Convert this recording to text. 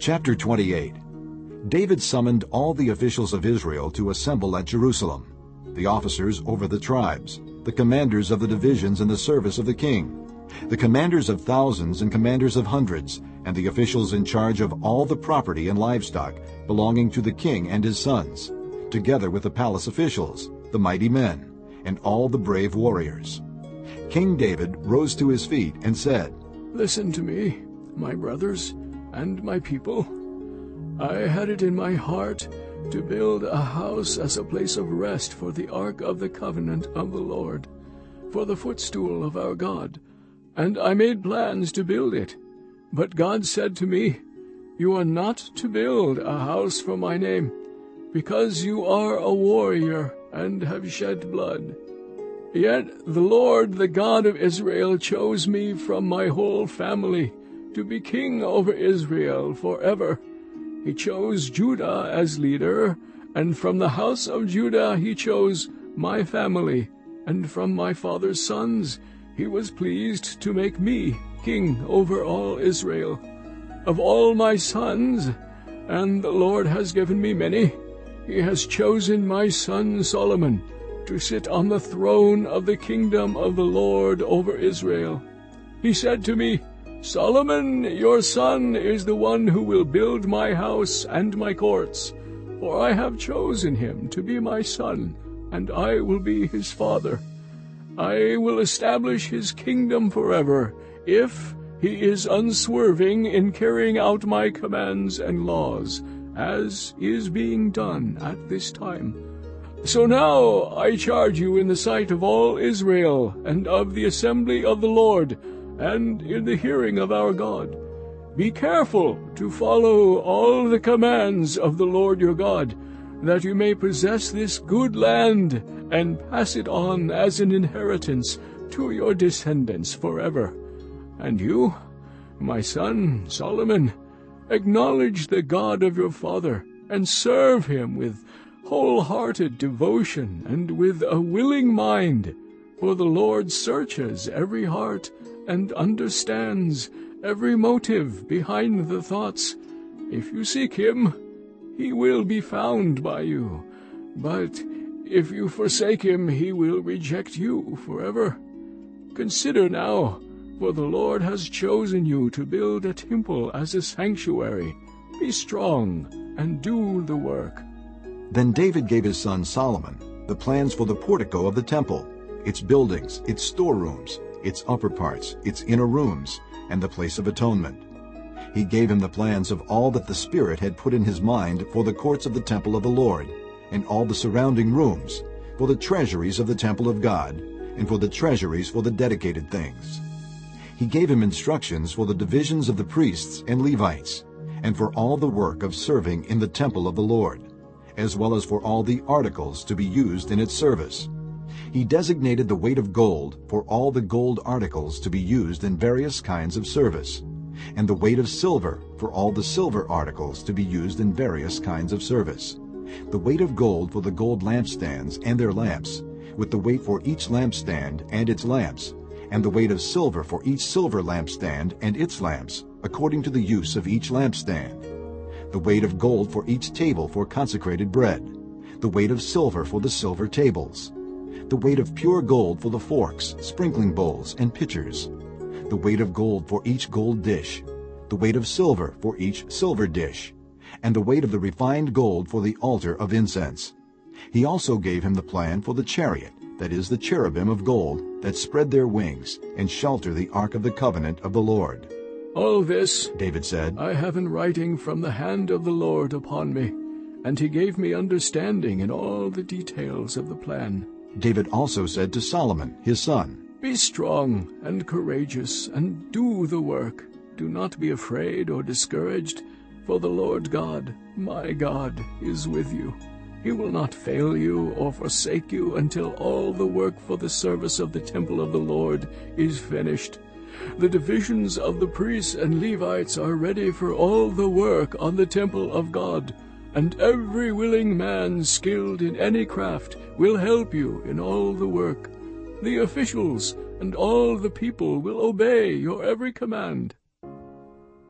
Chapter 28 David summoned all the officials of Israel to assemble at Jerusalem, the officers over the tribes, the commanders of the divisions in the service of the king, the commanders of thousands and commanders of hundreds, and the officials in charge of all the property and livestock belonging to the king and his sons, together with the palace officials, the mighty men, and all the brave warriors. King David rose to his feet and said, Listen to me, my brothers and my people. I had it in my heart to build a house as a place of rest for the ark of the covenant of the Lord, for the footstool of our God, and I made plans to build it. But God said to me, You are not to build a house for my name, because you are a warrior and have shed blood. Yet the Lord, the God of Israel, chose me from my whole family to be king over Israel forever. He chose Judah as leader, and from the house of Judah he chose my family, and from my father's sons he was pleased to make me king over all Israel. Of all my sons, and the Lord has given me many, he has chosen my son Solomon to sit on the throne of the kingdom of the Lord over Israel. He said to me, Solomon, your son, is the one who will build my house and my courts, for I have chosen him to be my son, and I will be his father. I will establish his kingdom forever, if he is unswerving in carrying out my commands and laws, as is being done at this time. So now I charge you in the sight of all Israel and of the assembly of the Lord, and in the hearing of our God. Be careful to follow all the commands of the Lord your God, that you may possess this good land and pass it on as an inheritance to your descendants forever. And you, my son Solomon, acknowledge the God of your father, and serve him with wholehearted devotion and with a willing mind, for the Lord searches every heart and understands every motive behind the thoughts. If you seek him, he will be found by you. But if you forsake him, he will reject you forever. Consider now, for the Lord has chosen you to build a temple as a sanctuary. Be strong and do the work. Then David gave his son Solomon the plans for the portico of the temple, its buildings, its storerooms, its upper parts, its inner rooms, and the place of atonement. He gave him the plans of all that the Spirit had put in his mind for the courts of the temple of the Lord, and all the surrounding rooms, for the treasuries of the temple of God, and for the treasuries for the dedicated things. He gave him instructions for the divisions of the priests and Levites, and for all the work of serving in the temple of the Lord, as well as for all the articles to be used in its service. He designated the weight of gold for all the gold articles to be used in various kinds of service, and the weight of silver for all the silver articles to be used in various kinds of service, the weight of gold for the gold lampstands and their lamps, with the weight for each lampstand and its lamps, and the weight of silver for each silver lampstand and its lamps, according to the use of each lampstand, the weight of gold for each table for consecrated bread, the weight of silver for the silver tables, the weight of pure gold for the forks, sprinkling bowls, and pitchers, the weight of gold for each gold dish, the weight of silver for each silver dish, and the weight of the refined gold for the altar of incense. He also gave him the plan for the chariot, that is, the cherubim of gold, that spread their wings and shelter the ark of the covenant of the Lord. All this, David said, I have in writing from the hand of the Lord upon me, and he gave me understanding in all the details of the plan. David also said to Solomon, his son, Be strong and courageous, and do the work. Do not be afraid or discouraged, for the Lord God, my God, is with you. He will not fail you or forsake you until all the work for the service of the temple of the Lord is finished. The divisions of the priests and Levites are ready for all the work on the temple of God and every willing man skilled in any craft will help you in all the work. The officials and all the people will obey your every command.